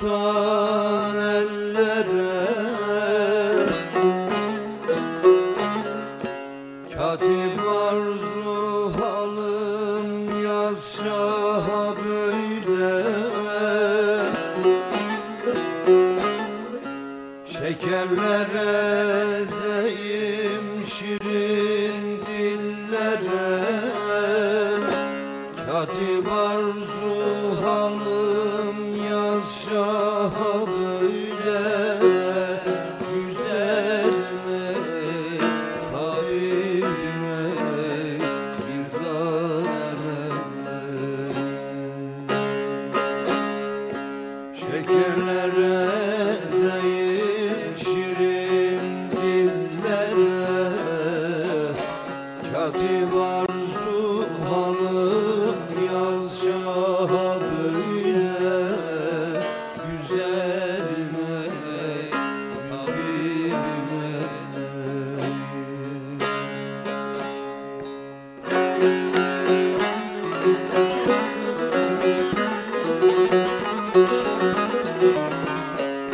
tutan ellere. Katip arzu halım yaz şaha böyle. Şekerlere zeyim şirin dillere. Katip arzu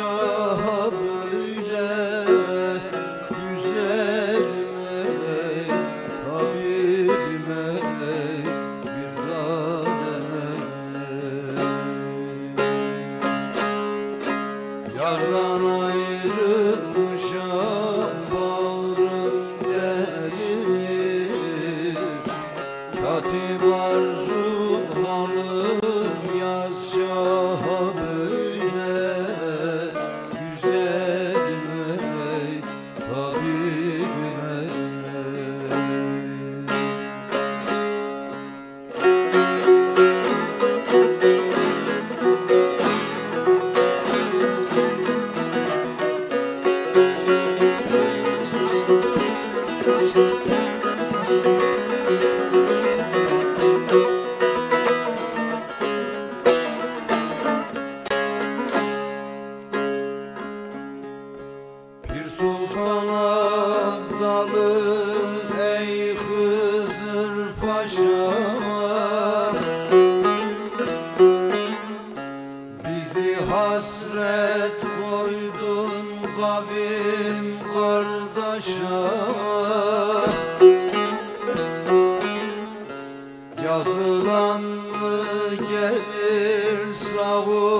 ya Habib başıma Bizi hasret koydun kavim kardeşime Yazılan mı gelir sağ ol